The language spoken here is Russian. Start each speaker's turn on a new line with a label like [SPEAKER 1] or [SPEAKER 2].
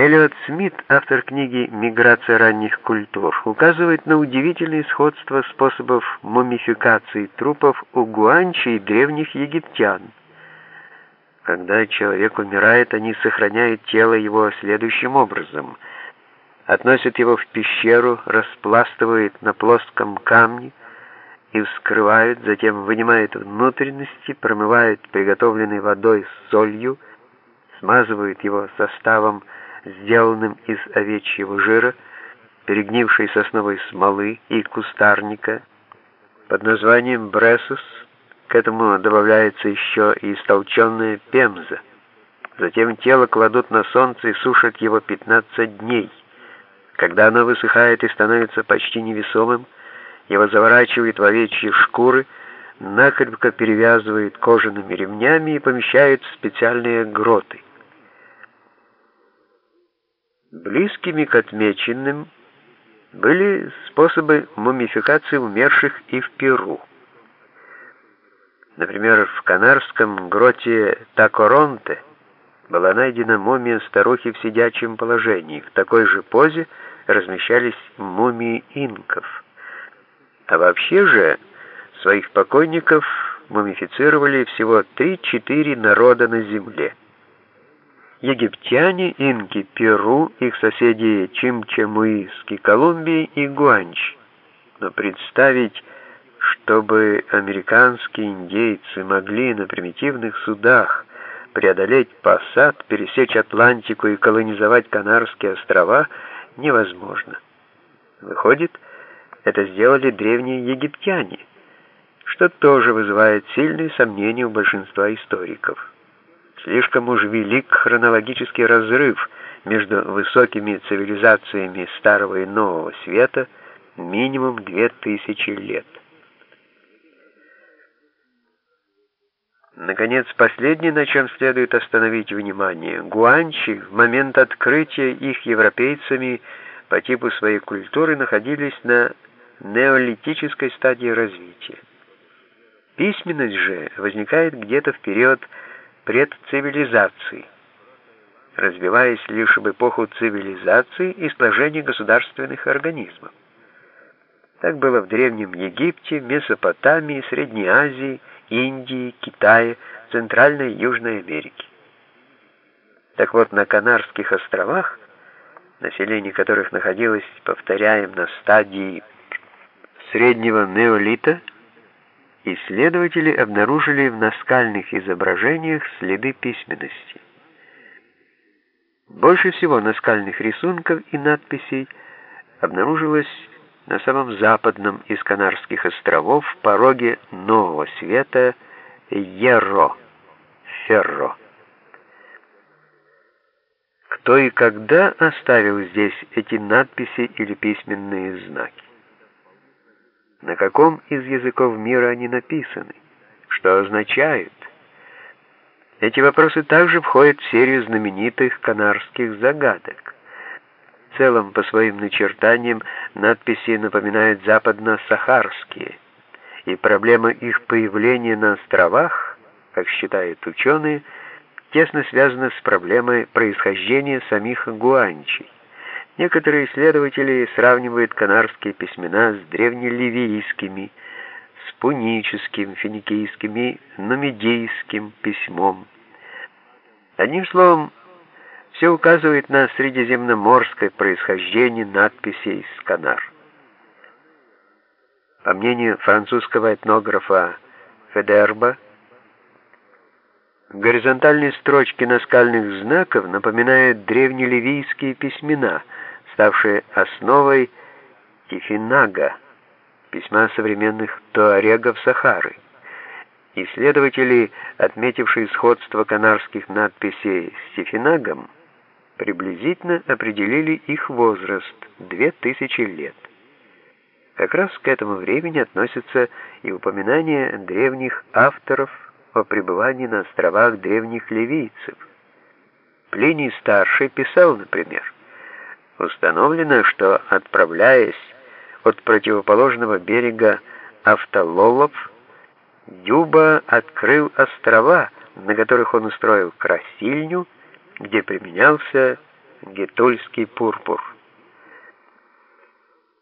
[SPEAKER 1] Эллиот Смит, автор книги «Миграция ранних культур», указывает на удивительное сходство способов мумификации трупов у гуанчи и древних египтян. Когда человек умирает, они сохраняют тело его следующим образом. Относят его в пещеру, распластывают на плоском камне и вскрывают, затем вынимают внутренности, промывают приготовленной водой с солью, смазывают его составом сделанным из овечьего жира, перегнившей сосновой смолы и кустарника под названием бресус. К этому добавляется еще и истолченная пемза. Затем тело кладут на солнце и сушат его 15 дней. Когда оно высыхает и становится почти невесомым, его заворачивают в овечьи шкуры, накрепко перевязывают кожаными ремнями и помещают в специальные гроты. Близкими к отмеченным были способы мумификации умерших и в Перу. Например, в канарском гроте Такоронте была найдена мумия старухи в сидячем положении. В такой же позе размещались мумии инков. А вообще же своих покойников мумифицировали всего 3-4 народа на земле египтяне, инки, Перу, их соседи Чимчамуиски, Колумбии и Гуанч. Но представить, чтобы американские индейцы могли на примитивных судах преодолеть Пассат, пересечь Атлантику и колонизовать Канарские острова, невозможно. Выходит, это сделали древние египтяне, что тоже вызывает сильные сомнения у большинства историков. Слишком уж велик хронологический разрыв между высокими цивилизациями Старого и Нового Света, минимум две тысячи лет. Наконец, последнее, на чем следует остановить внимание. Гуанчи в момент открытия их европейцами по типу своей культуры находились на неолитической стадии развития. Письменность же возникает где-то в период предцивилизации, развиваясь лишь в эпоху цивилизации и сложения государственных организмов. Так было в Древнем Египте, Месопотамии, Средней Азии, Индии, Китае, Центральной и Южной Америке. Так вот, на Канарских островах, население которых находилось, повторяем, на стадии среднего неолита, исследователи обнаружили в наскальных изображениях следы письменности. Больше всего наскальных рисунков и надписей обнаружилось на самом западном из Канарских островов пороге Нового Света Еро, Ферро. Кто и когда оставил здесь эти надписи или письменные знаки? На каком из языков мира они написаны, что означают. Эти вопросы также входят в серию знаменитых канарских загадок. В целом, по своим начертаниям, надписи напоминают западно-сахарские, и проблема их появления на островах, как считают ученые, тесно связана с проблемой происхождения самих гуанчей. Некоторые исследователи сравнивают канарские письмена с древнеливийскими, с пуническим, финикийским и нумидийским письмом. Одним словом, все указывает на средиземноморское происхождение надписей с Канар. По мнению французского этнографа Федерба, горизонтальные строчки наскальных знаков напоминают древнеливийские письмена – ставшие основой Тифинага, письма современных туарегов Сахары. Исследователи, отметившие сходство канарских надписей с Тифинагом, приблизительно определили их возраст – 2000 лет. Как раз к этому времени относятся и упоминания древних авторов о пребывании на островах древних ливийцев. Плиний Старший писал, например, Установлено, что, отправляясь от противоположного берега Автололов, Дюба открыл острова, на которых он устроил красильню, где применялся гетульский пурпур.